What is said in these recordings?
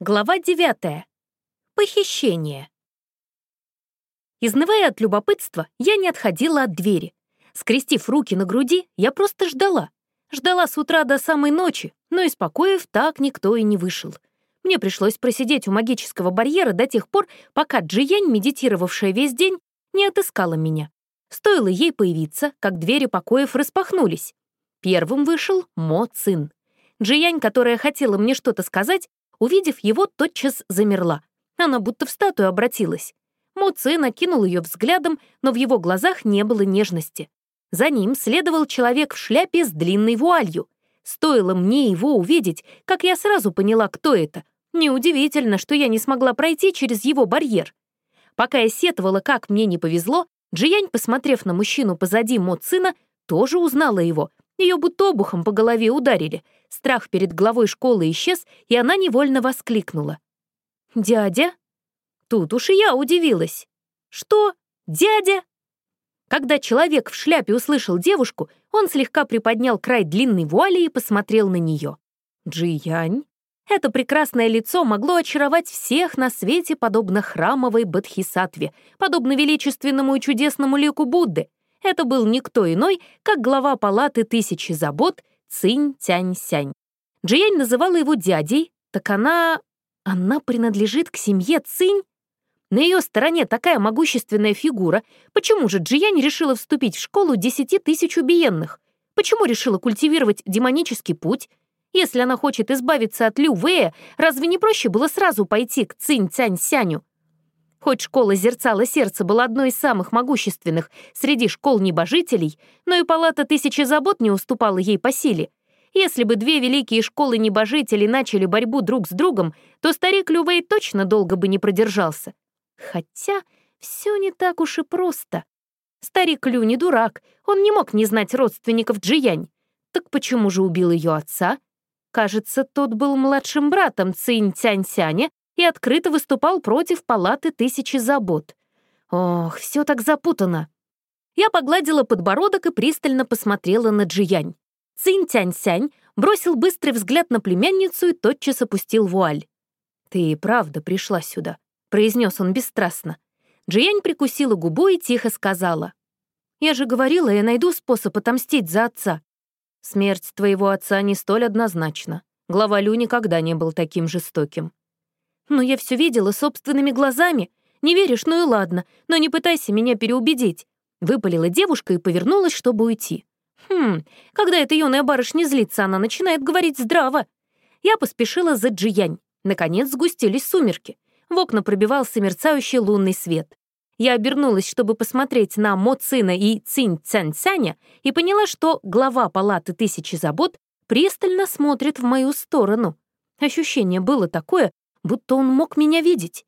Глава 9. Похищение. Изнывая от любопытства, я не отходила от двери. Скрестив руки на груди, я просто ждала. Ждала с утра до самой ночи, но из покоев так никто и не вышел. Мне пришлось просидеть у магического барьера до тех пор, пока Джиянь, медитировавшая весь день, не отыскала меня. Стоило ей появиться, как двери покоев распахнулись. Первым вышел Мо Цин. Джиянь, которая хотела мне что-то сказать, Увидев его, тотчас замерла. Она будто в статую обратилась. Муци накинул ее взглядом, но в его глазах не было нежности. За ним следовал человек в шляпе с длинной вуалью. Стоило мне его увидеть, как я сразу поняла, кто это. Неудивительно, что я не смогла пройти через его барьер. Пока я сетовала, как мне не повезло, Джиянь, посмотрев на мужчину позади Моцина, тоже узнала его. Ее будто обухом по голове ударили. Страх перед главой школы исчез, и она невольно воскликнула. «Дядя?» Тут уж и я удивилась. «Что? Дядя?» Когда человек в шляпе услышал девушку, он слегка приподнял край длинной вуали и посмотрел на нее. «Джиянь?» Это прекрасное лицо могло очаровать всех на свете, подобно храмовой Бадхисатве, подобно величественному и чудесному лику Будды. Это был никто иной, как глава палаты тысячи забот Цинь-Тянь-Сянь. Джиянь называла его дядей, так она... она принадлежит к семье Цинь? На ее стороне такая могущественная фигура. Почему же Джиянь решила вступить в школу десяти тысяч убиенных? Почему решила культивировать демонический путь? Если она хочет избавиться от Лю Вэя, разве не проще было сразу пойти к Цинь Цянь Сяню? Хоть школа Зерцала Сердца была одной из самых могущественных среди школ небожителей, но и палата Тысячи Забот не уступала ей по силе. Если бы две великие школы небожителей начали борьбу друг с другом, то старик Лювей точно долго бы не продержался. Хотя все не так уж и просто. Старик Лю не дурак, он не мог не знать родственников Джиянь. Так почему же убил ее отца? Кажется, тот был младшим братом Цинь Цянь Сяня и открыто выступал против палаты тысячи забот. Ох, все так запутано. Я погладила подбородок и пристально посмотрела на Джиянь. Цинь Тянь-Сянь бросил быстрый взгляд на племянницу и тотчас опустил вуаль. «Ты и правда пришла сюда», — произнес он бесстрастно. Джиянь прикусила губу и тихо сказала. «Я же говорила, я найду способ отомстить за отца. Смерть твоего отца не столь однозначна. Глава Лю никогда не был таким жестоким. Но я все видела собственными глазами. Не веришь, ну и ладно, но не пытайся меня переубедить. Выпалила девушка и повернулась, чтобы уйти. Хм, когда эта юная барышня злится, она начинает говорить здраво. Я поспешила за Джиянь. Наконец сгустились сумерки. В окна пробивался мерцающий лунный свет. Я обернулась, чтобы посмотреть на Мо Цина и Цинь Цянь Цяня, и поняла, что глава палаты тысячи забот пристально смотрит в мою сторону. Ощущение было такое, будто он мог меня видеть.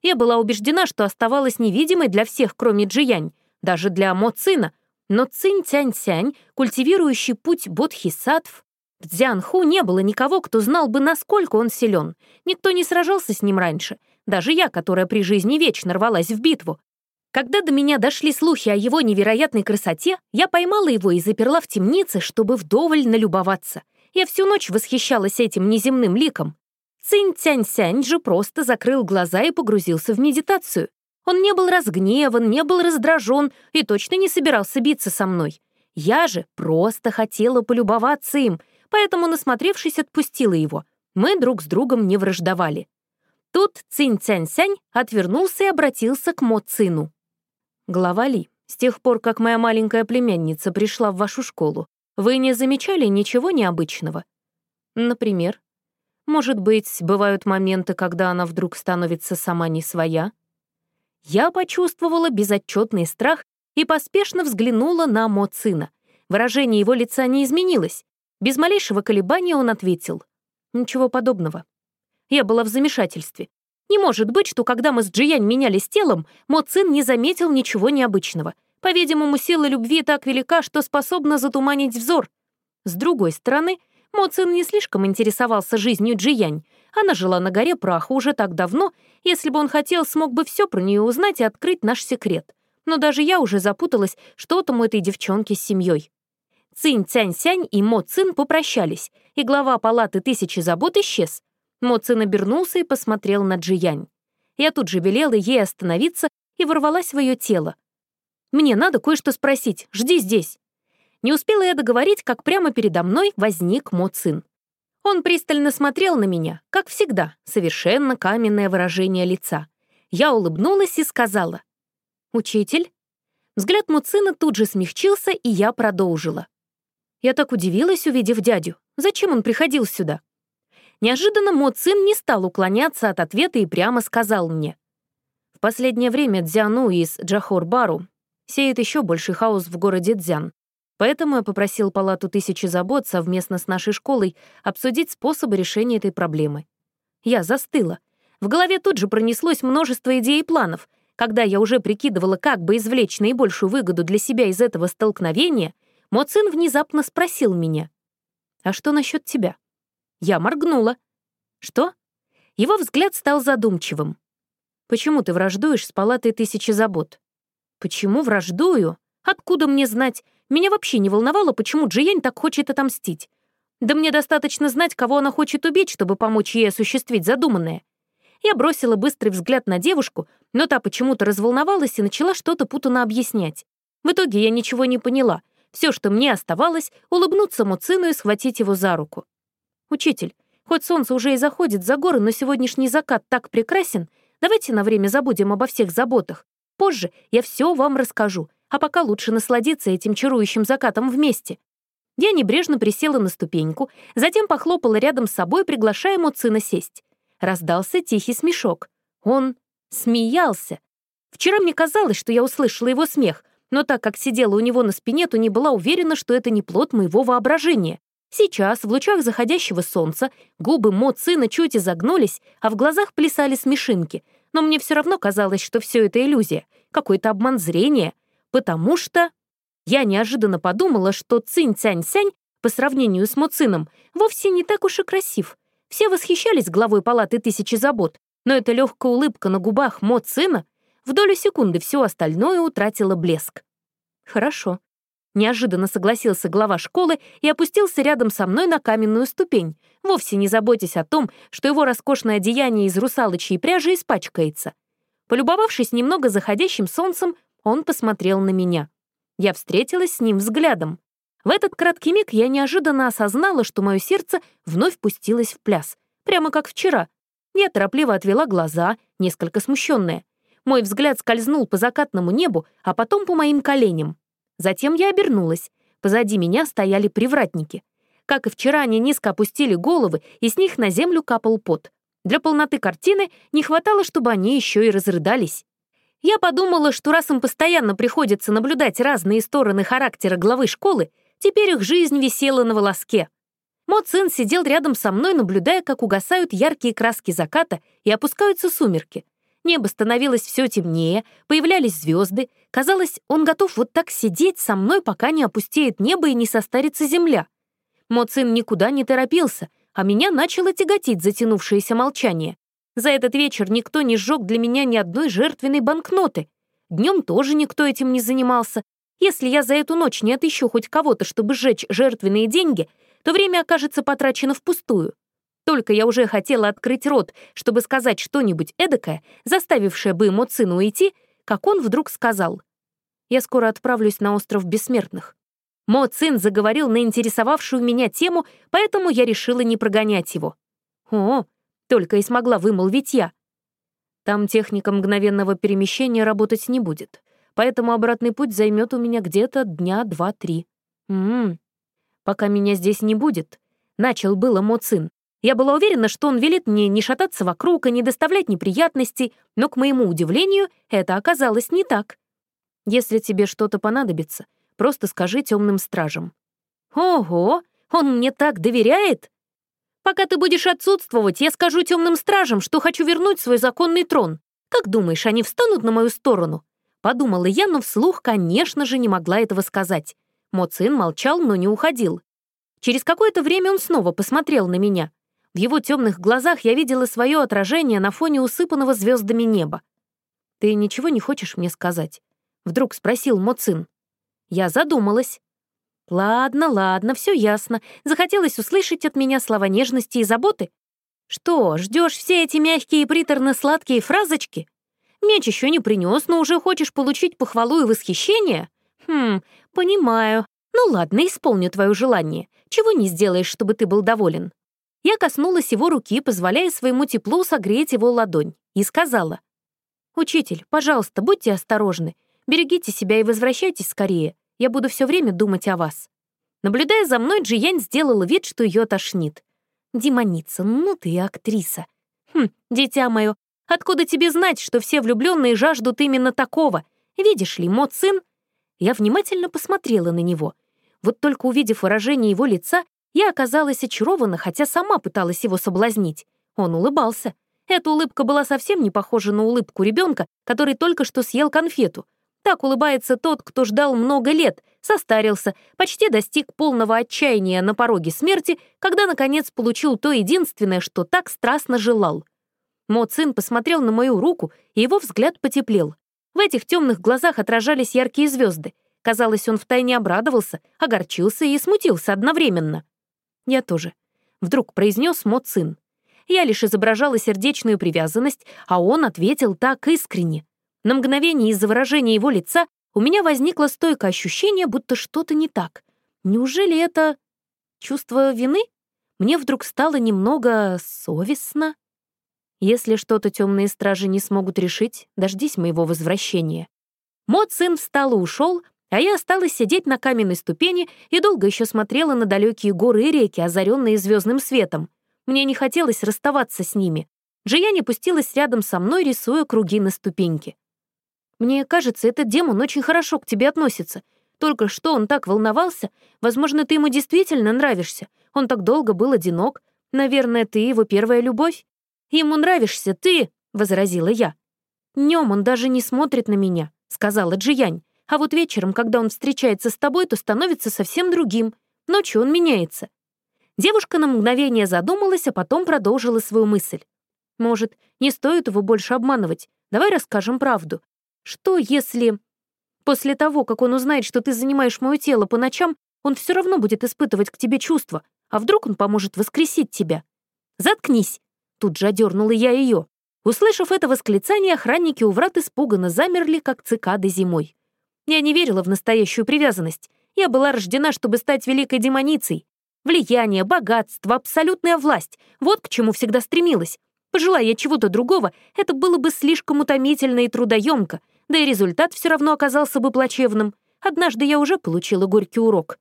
Я была убеждена, что оставалась невидимой для всех, кроме Джиянь, даже для Мо Цина, но Цинь Тянь Сянь, культивирующий путь бодхисаттв, в Дзянху не было никого, кто знал бы, насколько он силен. Никто не сражался с ним раньше, даже я, которая при жизни вечно рвалась в битву. Когда до меня дошли слухи о его невероятной красоте, я поймала его и заперла в темнице, чтобы вдоволь налюбоваться. Я всю ночь восхищалась этим неземным ликом. Цинь Тянь-Сянь же просто закрыл глаза и погрузился в медитацию. Он не был разгневан, не был раздражен и точно не собирался биться со мной. Я же просто хотела полюбоваться им, поэтому, насмотревшись, отпустила его. Мы друг с другом не враждовали. Тут Цинь Цянь-Сянь отвернулся и обратился к Мо Цину. «Глава Ли, с тех пор, как моя маленькая племянница пришла в вашу школу, вы не замечали ничего необычного? Например, может быть, бывают моменты, когда она вдруг становится сама не своя? Я почувствовала безотчетный страх и поспешно взглянула на Моцина. Выражение его лица не изменилось. Без малейшего колебания он ответил. Ничего подобного. Я была в замешательстве. Не может быть, что когда мы с Джиянь менялись телом, Моцин не заметил ничего необычного. По-видимому, сила любви так велика, что способна затуманить взор. С другой стороны, Мо Цин не слишком интересовался жизнью Джиянь. Она жила на горе праха уже так давно, если бы он хотел, смог бы все про нее узнать и открыть наш секрет. Но даже я уже запуталась, что там у этой девчонки с семьей. Цинь Цянь Сянь и Мо Цин попрощались, и глава палаты тысячи забот исчез. Моцин обернулся и посмотрел на Джиянь. Я тут же велела ей остановиться и ворвалась в ее тело. «Мне надо кое-что спросить. Жди здесь». Не успела я договорить, как прямо передо мной возник Моцин. Он пристально смотрел на меня, как всегда, совершенно каменное выражение лица. Я улыбнулась и сказала. «Учитель?» Взгляд Муцина тут же смягчился, и я продолжила. Я так удивилась, увидев дядю. Зачем он приходил сюда? Неожиданно Моцин не стал уклоняться от ответа и прямо сказал мне. В последнее время Дзяну из Джахор-Бару сеет еще больший хаос в городе Дзян. Поэтому я попросил Палату Тысячи Забот совместно с нашей школой обсудить способы решения этой проблемы. Я застыла. В голове тут же пронеслось множество идей и планов. Когда я уже прикидывала, как бы извлечь наибольшую выгоду для себя из этого столкновения, Моцин внезапно спросил меня. «А что насчет тебя?» Я моргнула. «Что?» Его взгляд стал задумчивым. «Почему ты враждуешь с палатой тысячи забот?» «Почему враждую? Откуда мне знать? Меня вообще не волновало, почему Джиянь так хочет отомстить. Да мне достаточно знать, кого она хочет убить, чтобы помочь ей осуществить задуманное. Я бросила быстрый взгляд на девушку, но та почему-то разволновалась и начала что-то путанно объяснять. В итоге я ничего не поняла. Все, что мне оставалось, улыбнуться Муцину и схватить его за руку. «Учитель, хоть солнце уже и заходит за горы, но сегодняшний закат так прекрасен, давайте на время забудем обо всех заботах. Позже я все вам расскажу, а пока лучше насладиться этим чарующим закатом вместе». Я небрежно присела на ступеньку, затем похлопала рядом с собой, приглашая Муцина сесть. Раздался тихий смешок. Он смеялся. Вчера мне казалось, что я услышала его смех, но так как сидела у него на спине, то не была уверена, что это не плод моего воображения. Сейчас, в лучах заходящего солнца, губы Мо Цина чуть изогнулись, а в глазах плясали смешинки, но мне все равно казалось, что все это иллюзия, какой-то обман зрения, потому что... Я неожиданно подумала, что Цинь-Цянь-Сянь по сравнению с Моцином вовсе не так уж и красив. Все восхищались главой палаты тысячи забот, но эта легкая улыбка на губах Моцина в долю секунды все остальное утратило блеск. Хорошо. Неожиданно согласился глава школы и опустился рядом со мной на каменную ступень, вовсе не заботясь о том, что его роскошное одеяние из русалочьей пряжи испачкается. Полюбовавшись немного заходящим солнцем, он посмотрел на меня. Я встретилась с ним взглядом. В этот краткий миг я неожиданно осознала, что мое сердце вновь пустилось в пляс, прямо как вчера. Я торопливо отвела глаза, несколько смущенная. Мой взгляд скользнул по закатному небу, а потом по моим коленям. Затем я обернулась. Позади меня стояли привратники. Как и вчера, они низко опустили головы, и с них на землю капал пот. Для полноты картины не хватало, чтобы они еще и разрыдались. Я подумала, что раз им постоянно приходится наблюдать разные стороны характера главы школы, теперь их жизнь висела на волоске. Мо Цин сидел рядом со мной, наблюдая, как угасают яркие краски заката и опускаются сумерки. Небо становилось все темнее, появлялись звезды. Казалось, он готов вот так сидеть со мной, пока не опустеет небо и не состарится земля. Моцин никуда не торопился, а меня начало тяготить затянувшееся молчание. За этот вечер никто не сжег для меня ни одной жертвенной банкноты. Днем тоже никто этим не занимался. Если я за эту ночь не отыщу хоть кого-то, чтобы сжечь жертвенные деньги, то время окажется потрачено впустую. Только я уже хотела открыть рот, чтобы сказать что-нибудь эдакое, заставившее бы ему сына уйти, как он вдруг сказал. «Я скоро отправлюсь на остров Бессмертных». Мо Цин заговорил на интересовавшую меня тему, поэтому я решила не прогонять его. «О!» — только и смогла вымолвить я. Там техника мгновенного перемещения работать не будет, поэтому обратный путь займет у меня где-то дня два-три. Ммм. Пока меня здесь не будет, начал было Мо Цин. Я была уверена, что он велит мне не шататься вокруг и не доставлять неприятностей, но, к моему удивлению, это оказалось не так. Если тебе что-то понадобится, просто скажи темным стражам. Ого, он мне так доверяет? Пока ты будешь отсутствовать, я скажу темным стражам, что хочу вернуть свой законный трон. Как думаешь, они встанут на мою сторону? Подумала я, но вслух, конечно же, не могла этого сказать. Моцин молчал, но не уходил. Через какое-то время он снова посмотрел на меня. В его темных глазах я видела свое отражение на фоне усыпанного звездами неба. «Ты ничего не хочешь мне сказать?» — вдруг спросил Моцин. Я задумалась. «Ладно, ладно, все ясно. Захотелось услышать от меня слова нежности и заботы. Что, ждешь все эти мягкие приторно-сладкие фразочки? Меч еще не принес, но уже хочешь получить похвалу и восхищение? Хм, понимаю. Ну ладно, исполню твое желание. Чего не сделаешь, чтобы ты был доволен? Я коснулась его руки, позволяя своему теплу согреть его ладонь, и сказала. «Учитель, пожалуйста, будьте осторожны. Берегите себя и возвращайтесь скорее. Я буду все время думать о вас». Наблюдая за мной, Джиянь сделала вид, что ее тошнит. «Демоница, ну ты актриса». «Хм, дитя мое, откуда тебе знать, что все влюбленные жаждут именно такого? Видишь ли, Мо сын...» Я внимательно посмотрела на него. Вот только увидев выражение его лица, я оказалась очарована, хотя сама пыталась его соблазнить. Он улыбался. Эта улыбка была совсем не похожа на улыбку ребенка, который только что съел конфету. Так улыбается тот, кто ждал много лет, состарился, почти достиг полного отчаяния на пороге смерти, когда, наконец, получил то единственное, что так страстно желал. Мо Цин посмотрел на мою руку, и его взгляд потеплел. В этих темных глазах отражались яркие звезды. Казалось, он втайне обрадовался, огорчился и смутился одновременно. Я тоже. Вдруг произнес Мо Цин. Я лишь изображала сердечную привязанность, а он ответил так искренне. На мгновение из-за выражения его лица у меня возникло стойкое ощущение, будто что-то не так. Неужели это чувство вины? Мне вдруг стало немного совестно. Если что-то темные стражи не смогут решить, дождись моего возвращения. Мод сын встал и ушел, а я осталась сидеть на каменной ступени и долго еще смотрела на далекие горы и реки, озаренные звездным светом. Мне не хотелось расставаться с ними. Джияни пустилась рядом со мной, рисуя круги на ступеньке. «Мне кажется, этот демон очень хорошо к тебе относится. Только что он так волновался. Возможно, ты ему действительно нравишься. Он так долго был одинок. Наверное, ты его первая любовь. Ему нравишься ты», — возразила я. «Днем он даже не смотрит на меня», — сказала Джиянь. А вот вечером, когда он встречается с тобой, то становится совсем другим. Ночью он меняется. Девушка на мгновение задумалась, а потом продолжила свою мысль. Может, не стоит его больше обманывать? Давай расскажем правду. Что если... После того, как он узнает, что ты занимаешь мое тело по ночам, он все равно будет испытывать к тебе чувства, а вдруг он поможет воскресить тебя? Заткнись! Тут же одернула я ее. Услышав это восклицание, охранники у врат испуганно замерли, как цикады зимой. Я не верила в настоящую привязанность. Я была рождена, чтобы стать великой демоницей. Влияние, богатство, абсолютная власть — вот к чему всегда стремилась. Пожелая я чего-то другого, это было бы слишком утомительно и трудоемко, да и результат все равно оказался бы плачевным. Однажды я уже получила горький урок.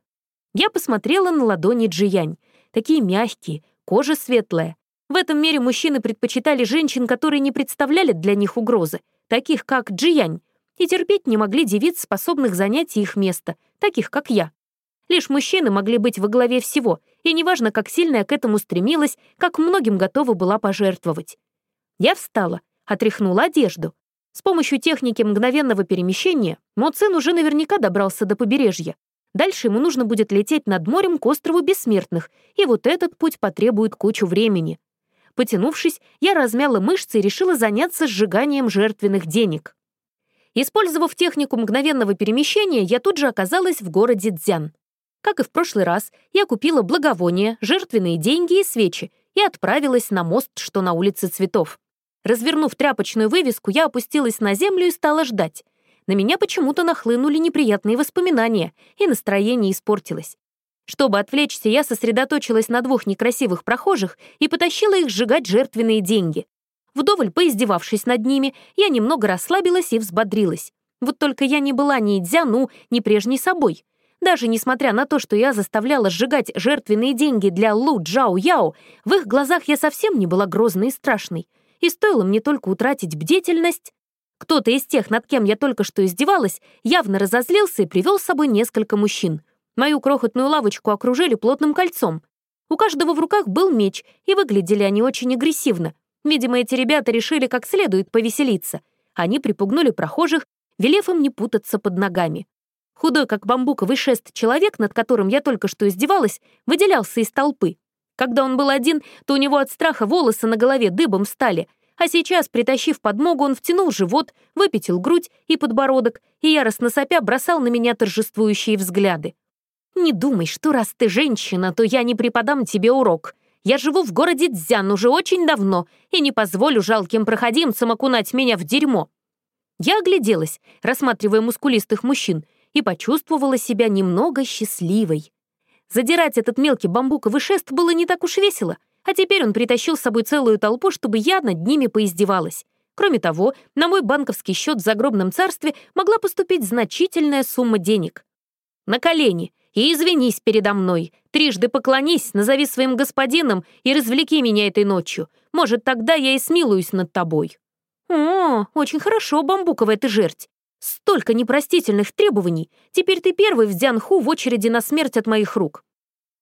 Я посмотрела на ладони Джиянь. Такие мягкие, кожа светлая. В этом мире мужчины предпочитали женщин, которые не представляли для них угрозы, таких как Джиянь, и терпеть не могли девиц, способных занять их место, таких как я. Лишь мужчины могли быть во главе всего, и неважно, как сильно я к этому стремилась, как многим готова была пожертвовать. Я встала, отряхнула одежду. С помощью техники мгновенного перемещения Моцин уже наверняка добрался до побережья. Дальше ему нужно будет лететь над морем к острову Бессмертных, и вот этот путь потребует кучу времени. Потянувшись, я размяла мышцы и решила заняться сжиганием жертвенных денег. Использовав технику мгновенного перемещения, я тут же оказалась в городе Дзян. Как и в прошлый раз, я купила благовония, жертвенные деньги и свечи и отправилась на мост, что на улице Цветов. Развернув тряпочную вывеску, я опустилась на землю и стала ждать. На меня почему-то нахлынули неприятные воспоминания, и настроение испортилось. Чтобы отвлечься, я сосредоточилась на двух некрасивых прохожих и потащила их сжигать жертвенные деньги. Вдоволь поиздевавшись над ними, я немного расслабилась и взбодрилась. Вот только я не была ни Дзяну, ни прежней собой. Даже несмотря на то, что я заставляла сжигать жертвенные деньги для Лу Джао Яо, в их глазах я совсем не была грозной и страшной. И стоило мне только утратить бдительность... Кто-то из тех, над кем я только что издевалась, явно разозлился и привел с собой несколько мужчин. Мою крохотную лавочку окружили плотным кольцом. У каждого в руках был меч, и выглядели они очень агрессивно, Видимо, эти ребята решили как следует повеселиться. Они припугнули прохожих, велев им не путаться под ногами. Худой, как бамбуковый шест, человек, над которым я только что издевалась, выделялся из толпы. Когда он был один, то у него от страха волосы на голове дыбом стали, а сейчас, притащив подмогу, он втянул живот, выпятил грудь и подбородок и яростно сопя бросал на меня торжествующие взгляды. «Не думай, что раз ты женщина, то я не преподам тебе урок», Я живу в городе Дзян уже очень давно и не позволю жалким проходимцам окунать меня в дерьмо». Я огляделась, рассматривая мускулистых мужчин, и почувствовала себя немного счастливой. Задирать этот мелкий бамбуковый шест было не так уж весело, а теперь он притащил с собой целую толпу, чтобы я над ними поиздевалась. Кроме того, на мой банковский счет в загробном царстве могла поступить значительная сумма денег. «На колени и извинись передо мной. Трижды поклонись, назови своим господином и развлеки меня этой ночью. Может, тогда я и смилуюсь над тобой». «О, очень хорошо, бамбуковая ты жерть. Столько непростительных требований. Теперь ты первый в Дзянху в очереди на смерть от моих рук.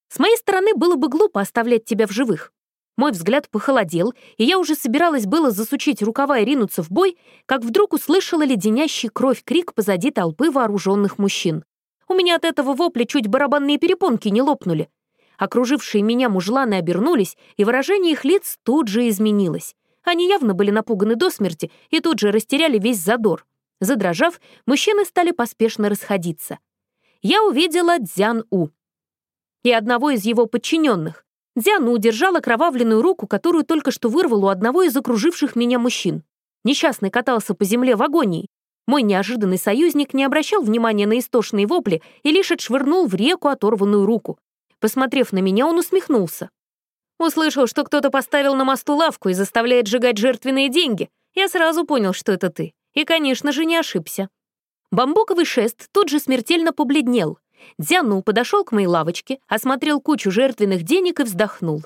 С моей стороны было бы глупо оставлять тебя в живых. Мой взгляд похолодел, и я уже собиралась было засучить рукава и ринуться в бой, как вдруг услышала леденящий кровь крик позади толпы вооруженных мужчин. У меня от этого вопля чуть барабанные перепонки не лопнули. Окружившие меня мужланы обернулись, и выражение их лиц тут же изменилось. Они явно были напуганы до смерти и тут же растеряли весь задор. Задрожав, мужчины стали поспешно расходиться. Я увидела Дзян-У и одного из его подчиненных. Дзян-У держал окровавленную руку, которую только что вырвал у одного из окруживших меня мужчин. Несчастный катался по земле в агонии. Мой неожиданный союзник не обращал внимания на истошные вопли и лишь отшвырнул в реку оторванную руку. Посмотрев на меня, он усмехнулся. Услышал, что кто-то поставил на мосту лавку и заставляет сжигать жертвенные деньги. Я сразу понял, что это ты. И, конечно же, не ошибся. Бамбуковый шест тут же смертельно побледнел. Дзяну подошел к моей лавочке, осмотрел кучу жертвенных денег и вздохнул.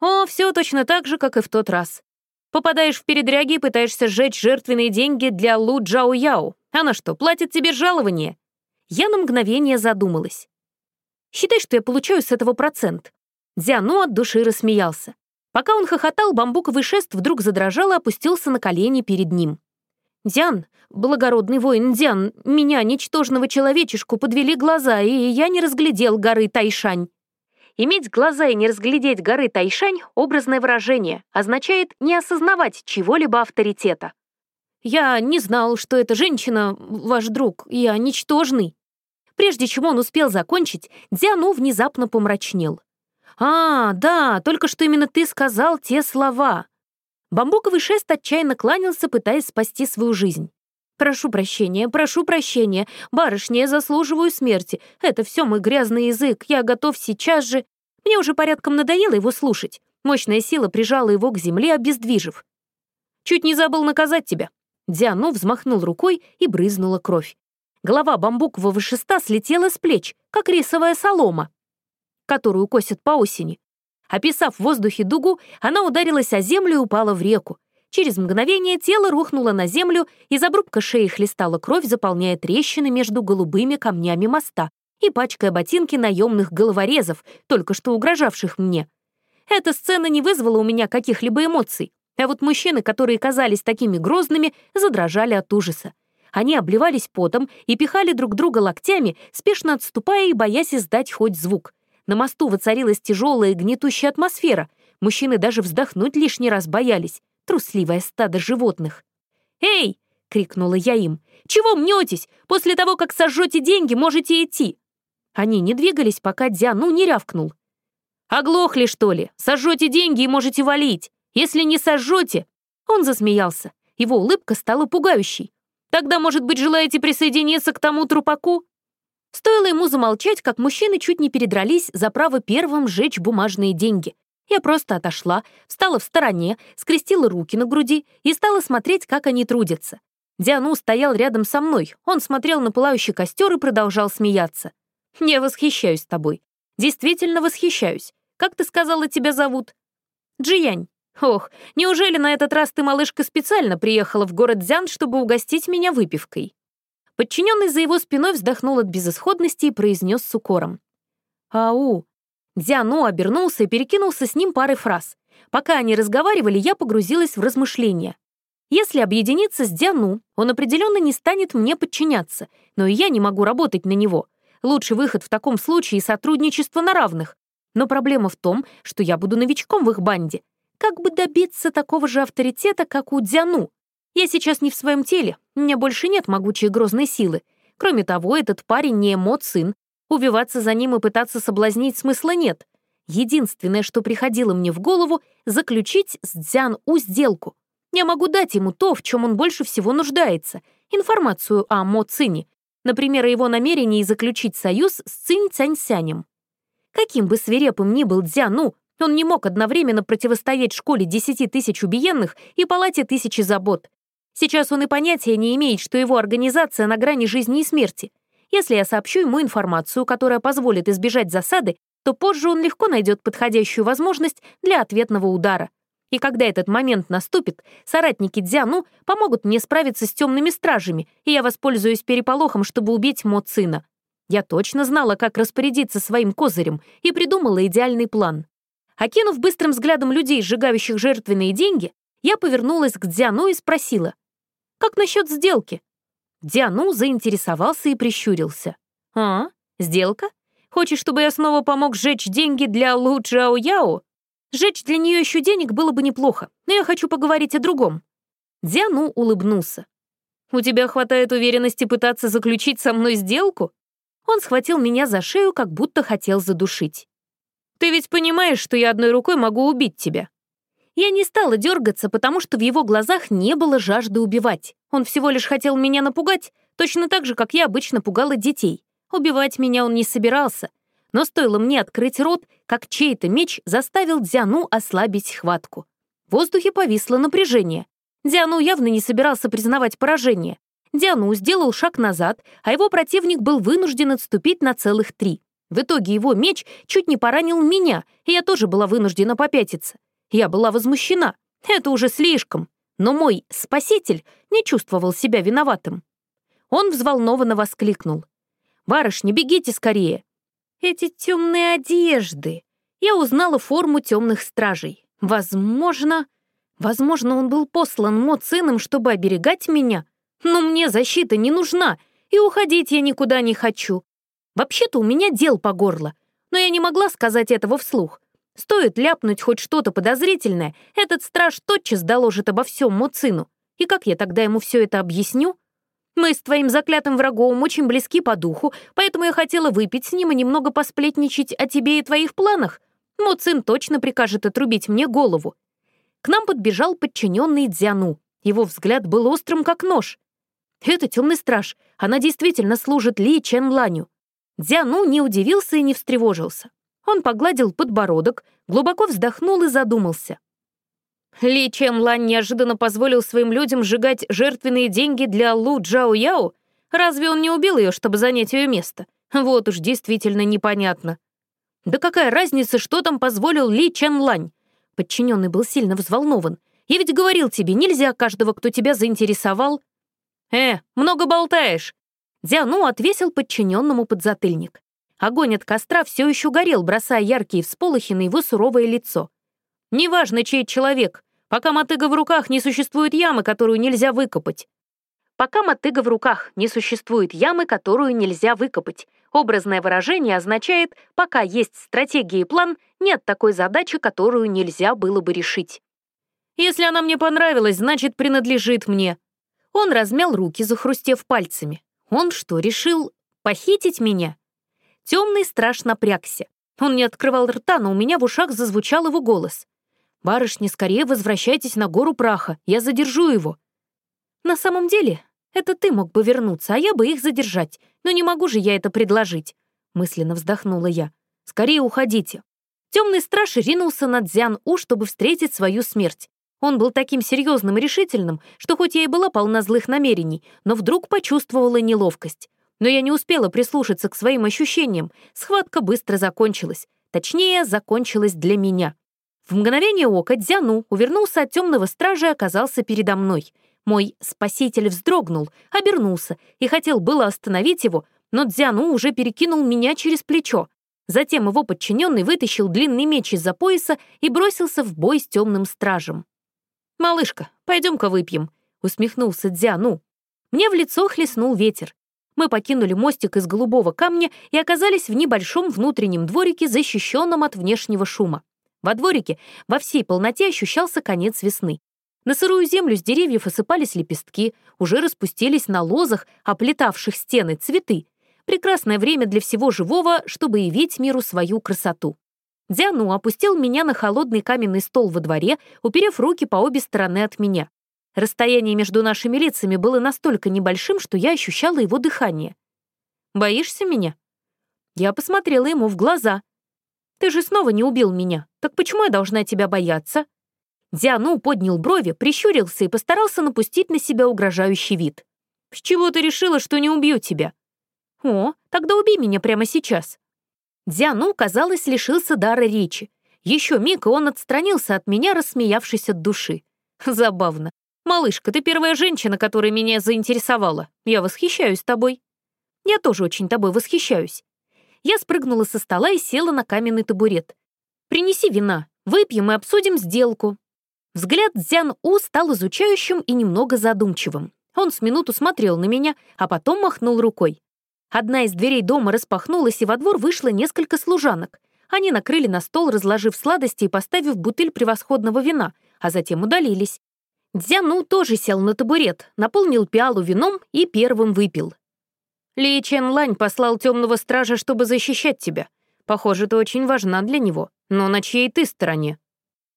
О, все точно так же, как и в тот раз. Попадаешь в передряги и пытаешься сжечь жертвенные деньги для Лу Джао Яо. Она что, платит тебе жалование? Я на мгновение задумалась. Считай, что я получаю с этого процент. Дзяну от души рассмеялся. Пока он хохотал, бамбуковый шест вдруг задрожал и опустился на колени перед ним. «Диан, благородный воин Диан, меня, ничтожного человечешку, подвели глаза, и я не разглядел горы Тайшань». Иметь глаза и не разглядеть горы Тайшань — образное выражение, означает не осознавать чего-либо авторитета. «Я не знал, что эта женщина — ваш друг, я ничтожный». Прежде чем он успел закончить, Диану внезапно помрачнел. «А, да, только что именно ты сказал те слова. Бамбуковый шест отчаянно кланялся, пытаясь спасти свою жизнь. «Прошу прощения, прошу прощения. Барышня, я заслуживаю смерти. Это все мой грязный язык. Я готов сейчас же...» Мне уже порядком надоело его слушать. Мощная сила прижала его к земле, обездвижив. «Чуть не забыл наказать тебя». Диану взмахнул рукой и брызнула кровь. Голова бамбукового шеста слетела с плеч, как рисовая солома, которую косят по осени. Описав в воздухе дугу, она ударилась о землю и упала в реку. Через мгновение тело рухнуло на землю, из обрубка шеи хлестала кровь, заполняя трещины между голубыми камнями моста и пачкая ботинки наемных головорезов, только что угрожавших мне. Эта сцена не вызвала у меня каких-либо эмоций, а вот мужчины, которые казались такими грозными, задрожали от ужаса. Они обливались потом и пихали друг друга локтями, спешно отступая и боясь издать хоть звук. На мосту воцарилась тяжелая гнетущая атмосфера. Мужчины даже вздохнуть лишний раз боялись. Трусливое стадо животных. «Эй!» — крикнула я им. «Чего мнетесь? После того, как сожжете деньги, можете идти!» Они не двигались, пока Дзяну не рявкнул. «Оглохли, что ли? Сожжете деньги и можете валить. Если не сожжете...» Он засмеялся. Его улыбка стала пугающей. «Тогда, может быть, желаете присоединиться к тому трупаку?» Стоило ему замолчать, как мужчины чуть не передрались за право первым сжечь бумажные деньги. Я просто отошла, встала в стороне, скрестила руки на груди и стала смотреть, как они трудятся. Диану стоял рядом со мной, он смотрел на пылающий костер и продолжал смеяться. «Я восхищаюсь тобой. Действительно восхищаюсь. Как ты сказала, тебя зовут?» «Джиянь. Ох, неужели на этот раз ты, малышка, специально приехала в город Дзян, чтобы угостить меня выпивкой?» Подчиненный за его спиной вздохнул от безысходности и произнес с укором. «Ау!» Дзяну обернулся и перекинулся с ним парой фраз. Пока они разговаривали, я погрузилась в размышления. Если объединиться с Дзяну, он определенно не станет мне подчиняться, но и я не могу работать на него. Лучший выход в таком случае — сотрудничество на равных. Но проблема в том, что я буду новичком в их банде. Как бы добиться такого же авторитета, как у Дзяну? Я сейчас не в своем теле, у меня больше нет могучей грозной силы. Кроме того, этот парень не эмот-сын. Убиваться за ним и пытаться соблазнить смысла нет. Единственное, что приходило мне в голову, заключить с Дзян-У сделку. Я могу дать ему то, в чем он больше всего нуждается — информацию о Мо Цине, например, о его намерении заключить союз с Цинь Цяньсянем. Каким бы свирепым ни был Дзяну, он не мог одновременно противостоять школе десяти тысяч убиенных и палате тысячи забот. Сейчас он и понятия не имеет, что его организация на грани жизни и смерти. Если я сообщу ему информацию, которая позволит избежать засады, то позже он легко найдет подходящую возможность для ответного удара. И когда этот момент наступит, соратники Дзяну помогут мне справиться с темными стражами, и я воспользуюсь переполохом, чтобы убить Мо Цина. Я точно знала, как распорядиться своим козырем, и придумала идеальный план. Окинув быстрым взглядом людей, сжигающих жертвенные деньги, я повернулась к Дзяну и спросила, «Как насчет сделки?» Дзяну заинтересовался и прищурился. «А, сделка? Хочешь, чтобы я снова помог сжечь деньги для Лу Джао Яо? Сжечь для нее еще денег было бы неплохо, но я хочу поговорить о другом». Дзяну улыбнулся. «У тебя хватает уверенности пытаться заключить со мной сделку?» Он схватил меня за шею, как будто хотел задушить. «Ты ведь понимаешь, что я одной рукой могу убить тебя?» Я не стала дергаться, потому что в его глазах не было жажды убивать. Он всего лишь хотел меня напугать, точно так же, как я обычно пугала детей. Убивать меня он не собирался. Но стоило мне открыть рот, как чей-то меч заставил Дзяну ослабить хватку. В воздухе повисло напряжение. Дзяну явно не собирался признавать поражение. Дзяну сделал шаг назад, а его противник был вынужден отступить на целых три. В итоге его меч чуть не поранил меня, и я тоже была вынуждена попятиться. Я была возмущена. Это уже слишком. Но мой спаситель не чувствовал себя виноватым. Он взволнованно воскликнул. «Барышни, бегите скорее!» Эти темные одежды. Я узнала форму темных стражей. Возможно... Возможно, он был послан Мо сыном, чтобы оберегать меня. Но мне защита не нужна, и уходить я никуда не хочу. Вообще-то у меня дел по горло, но я не могла сказать этого вслух. Стоит ляпнуть хоть что-то подозрительное, этот страж тотчас доложит обо всем Муцину. И как я тогда ему все это объясню? Мы с твоим заклятым врагом очень близки по духу, поэтому я хотела выпить с ним и немного посплетничать о тебе и твоих планах. Муцин точно прикажет отрубить мне голову. К нам подбежал подчиненный Дзяну. Его взгляд был острым, как нож. Это темный страж. Она действительно служит Ли Чен Ланю. Дзяну не удивился и не встревожился. Он погладил подбородок, глубоко вздохнул и задумался. Ли Чен Лань неожиданно позволил своим людям сжигать жертвенные деньги для Лу Джао Яо? Разве он не убил ее, чтобы занять ее место? Вот уж действительно непонятно. Да какая разница, что там позволил Ли Чен Лань? Подчиненный был сильно взволнован. Я ведь говорил тебе, нельзя каждого, кто тебя заинтересовал. Э, много болтаешь. Дзяну отвесил подчиненному подзатыльник. Огонь от костра все еще горел, бросая яркие всполохи на его суровое лицо. «Неважно, чей человек. Пока мотыга в руках, не существует ямы, которую нельзя выкопать». «Пока мотыга в руках, не существует ямы, которую нельзя выкопать». Образное выражение означает «пока есть стратегия и план, нет такой задачи, которую нельзя было бы решить». «Если она мне понравилась, значит, принадлежит мне». Он размял руки, захрустев пальцами. Он что, решил похитить меня? Темный страж напрягся. Он не открывал рта, но у меня в ушах зазвучал его голос. «Барышни, скорее возвращайтесь на гору праха, я задержу его». «На самом деле, это ты мог бы вернуться, а я бы их задержать, но не могу же я это предложить», — мысленно вздохнула я. «Скорее уходите». Темный страж ринулся на Дзян-У, чтобы встретить свою смерть. Он был таким серьезным и решительным, что хоть я и была полна злых намерений, но вдруг почувствовала неловкость. Но я не успела прислушаться к своим ощущениям. Схватка быстро закончилась. Точнее, закончилась для меня. В мгновение ока Дзяну увернулся от темного стража и оказался передо мной. Мой спаситель вздрогнул, обернулся и хотел было остановить его, но Дзяну уже перекинул меня через плечо. Затем его подчиненный вытащил длинный меч из-за пояса и бросился в бой с темным стражем. «Малышка, пойдем-ка выпьем», — усмехнулся Дзяну. Мне в лицо хлестнул ветер. Мы покинули мостик из голубого камня и оказались в небольшом внутреннем дворике, защищенном от внешнего шума. Во дворике во всей полноте ощущался конец весны. На сырую землю с деревьев осыпались лепестки, уже распустились на лозах, оплетавших стены, цветы. Прекрасное время для всего живого, чтобы явить миру свою красоту. Дзяну опустил меня на холодный каменный стол во дворе, уперев руки по обе стороны от меня. Расстояние между нашими лицами было настолько небольшим, что я ощущала его дыхание. «Боишься меня?» Я посмотрела ему в глаза. «Ты же снова не убил меня. Так почему я должна тебя бояться?» Дзяну поднял брови, прищурился и постарался напустить на себя угрожающий вид. «С чего ты решила, что не убью тебя?» «О, тогда убей меня прямо сейчас». Дзяну, казалось, лишился дара речи. Еще миг, и он отстранился от меня, рассмеявшись от души. Забавно. «Малышка, ты первая женщина, которая меня заинтересовала. Я восхищаюсь тобой». «Я тоже очень тобой восхищаюсь». Я спрыгнула со стола и села на каменный табурет. «Принеси вина, выпьем и обсудим сделку». Взгляд Дзян У стал изучающим и немного задумчивым. Он с минуту смотрел на меня, а потом махнул рукой. Одна из дверей дома распахнулась, и во двор вышло несколько служанок. Они накрыли на стол, разложив сладости и поставив бутыль превосходного вина, а затем удалились. Дзяну тоже сел на табурет, наполнил пиалу вином и первым выпил. «Ли Чен Лань послал темного стража, чтобы защищать тебя. Похоже, ты очень важна для него. Но на чьей ты стороне?»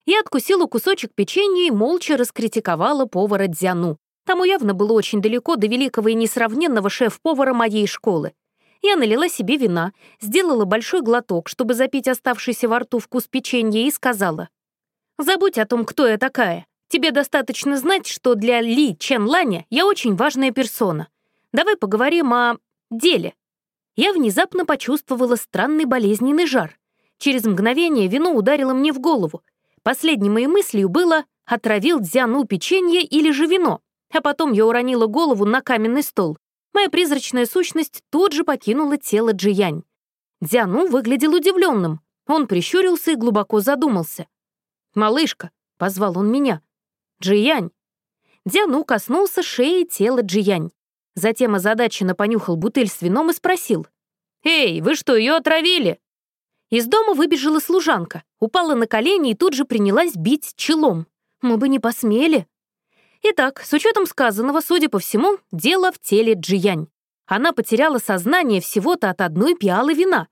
Я откусила кусочек печенья и молча раскритиковала повара Дзяну. Тому явно было очень далеко до великого и несравненного шеф-повара моей школы. Я налила себе вина, сделала большой глоток, чтобы запить оставшийся во рту вкус печенья, и сказала. «Забудь о том, кто я такая. Тебе достаточно знать, что для Ли Чен Ланя я очень важная персона. Давай поговорим о... деле». Я внезапно почувствовала странный болезненный жар. Через мгновение вино ударило мне в голову. Последней моей мыслью было «отравил Дзяну печенье или же вино?» а потом я уронила голову на каменный стол. Моя призрачная сущность тут же покинула тело Джиянь. Дзяну выглядел удивленным. Он прищурился и глубоко задумался. «Малышка», — позвал он меня. «Джиянь». Дзяну коснулся шеи тела Джиянь. Затем озадаченно понюхал бутыль с вином и спросил. «Эй, вы что, ее отравили?» Из дома выбежала служанка, упала на колени и тут же принялась бить челом. Мы бы не посмели. Итак, с учетом сказанного, судя по всему, дело в теле Джиянь. Она потеряла сознание всего-то от одной пиалы вина.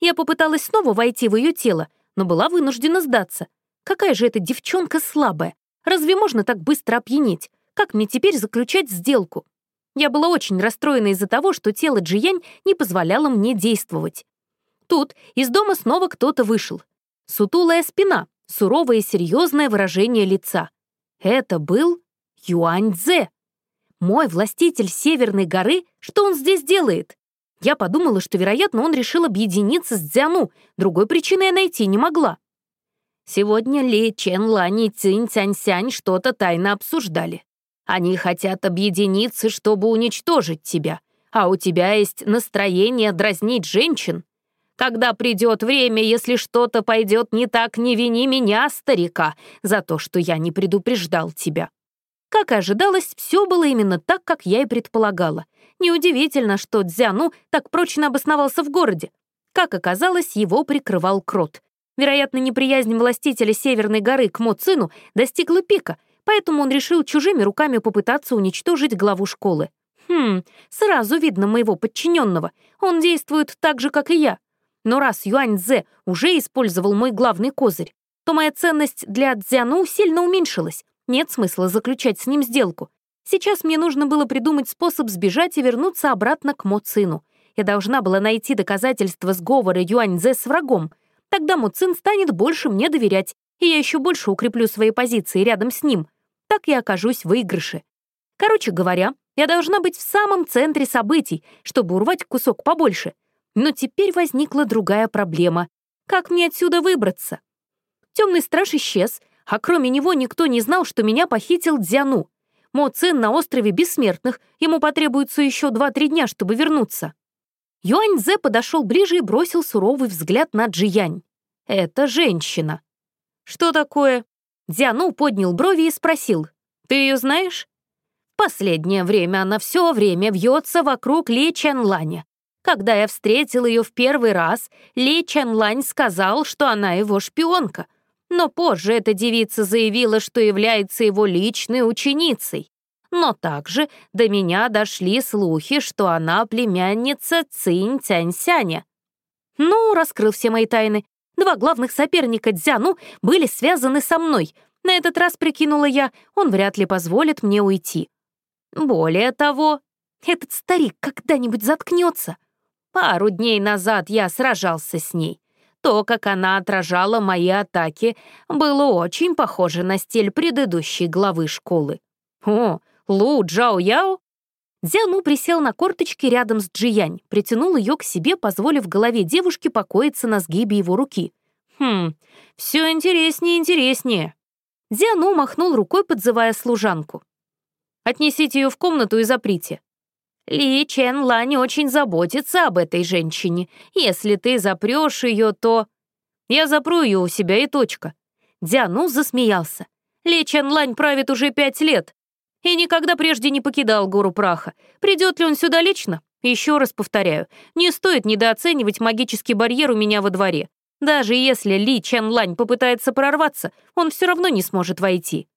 Я попыталась снова войти в ее тело, но была вынуждена сдаться. Какая же эта девчонка слабая. Разве можно так быстро опьянеть? Как мне теперь заключать сделку? Я была очень расстроена из-за того, что тело Джиянь не позволяло мне действовать. Тут из дома снова кто-то вышел. Сутулая спина, суровое и серьезное выражение лица. Это был Юаньцзе. Мой властитель Северной горы, что он здесь делает? Я подумала, что, вероятно, он решил объединиться с Дзяну, другой причины я найти не могла. Сегодня Ли Чен Лань и Цинь Цянь что-то тайно обсуждали. Они хотят объединиться, чтобы уничтожить тебя, а у тебя есть настроение дразнить женщин. Когда придет время, если что-то пойдет не так, не вини меня, старика, за то, что я не предупреждал тебя. Как и ожидалось, все было именно так, как я и предполагала. Неудивительно, что Дзяну так прочно обосновался в городе. Как оказалось, его прикрывал крот. Вероятно, неприязнь властителя Северной горы к Моцину достигла пика, поэтому он решил чужими руками попытаться уничтожить главу школы. Хм, сразу видно моего подчиненного. Он действует так же, как и я. Но раз Юань Цзэ уже использовал мой главный козырь, то моя ценность для Дзяну сильно уменьшилась. Нет смысла заключать с ним сделку. Сейчас мне нужно было придумать способ сбежать и вернуться обратно к Мо Цину. Я должна была найти доказательства сговора Юаньзе с врагом. Тогда Мо Цин станет больше мне доверять, и я еще больше укреплю свои позиции рядом с ним. Так я окажусь в выигрыше. Короче говоря, я должна быть в самом центре событий, чтобы урвать кусок побольше. Но теперь возникла другая проблема. Как мне отсюда выбраться? Темный страж исчез, а кроме него никто не знал, что меня похитил Дзяну. Мо Цин на острове Бессмертных, ему потребуется еще два-три дня, чтобы вернуться. Юань Зе подошел ближе и бросил суровый взгляд на Джиянь. «Это женщина». «Что такое?» Дзяну поднял брови и спросил. «Ты ее знаешь?» Последнее время она все время вьется вокруг Ли Чанланя. Когда я встретил ее в первый раз, Ли Чанлань сказал, что она его шпионка — но позже эта девица заявила, что является его личной ученицей. Но также до меня дошли слухи, что она племянница Цинь Цяньсяня. Ну, раскрыл все мои тайны. Два главных соперника Дзяну были связаны со мной. На этот раз, прикинула я, он вряд ли позволит мне уйти. Более того, этот старик когда-нибудь заткнется. Пару дней назад я сражался с ней. То, как она отражала мои атаки, было очень похоже на стиль предыдущей главы школы. О, Лу Джао Яо? Дзяну присел на корточки рядом с Джиянь, притянул ее к себе, позволив голове девушки покоиться на сгибе его руки. Хм, все интереснее и интереснее. Дзяну махнул рукой, подзывая служанку. «Отнесите ее в комнату и заприте. Ли Чен Лань очень заботится об этой женщине. Если ты запрешь ее, то... Я запру ее у себя и точка. Дзяну засмеялся. Ли Чен Лань правит уже пять лет. И никогда прежде не покидал гору праха. Придет ли он сюда лично? Еще раз повторяю, не стоит недооценивать магический барьер у меня во дворе. Даже если Ли Чен Лань попытается прорваться, он все равно не сможет войти.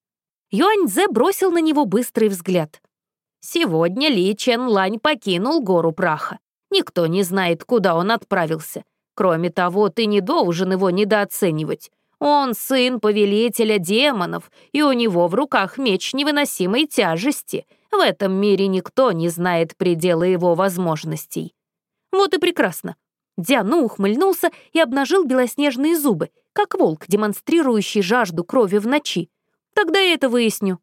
Юань Цзэ бросил на него быстрый взгляд. Сегодня Ли Чен Лань покинул гору праха. Никто не знает, куда он отправился. Кроме того, ты не должен его недооценивать. Он сын повелителя демонов, и у него в руках меч невыносимой тяжести. В этом мире никто не знает предела его возможностей. Вот и прекрасно. Диану ухмыльнулся и обнажил белоснежные зубы, как волк, демонстрирующий жажду крови в ночи. Тогда я это выясню.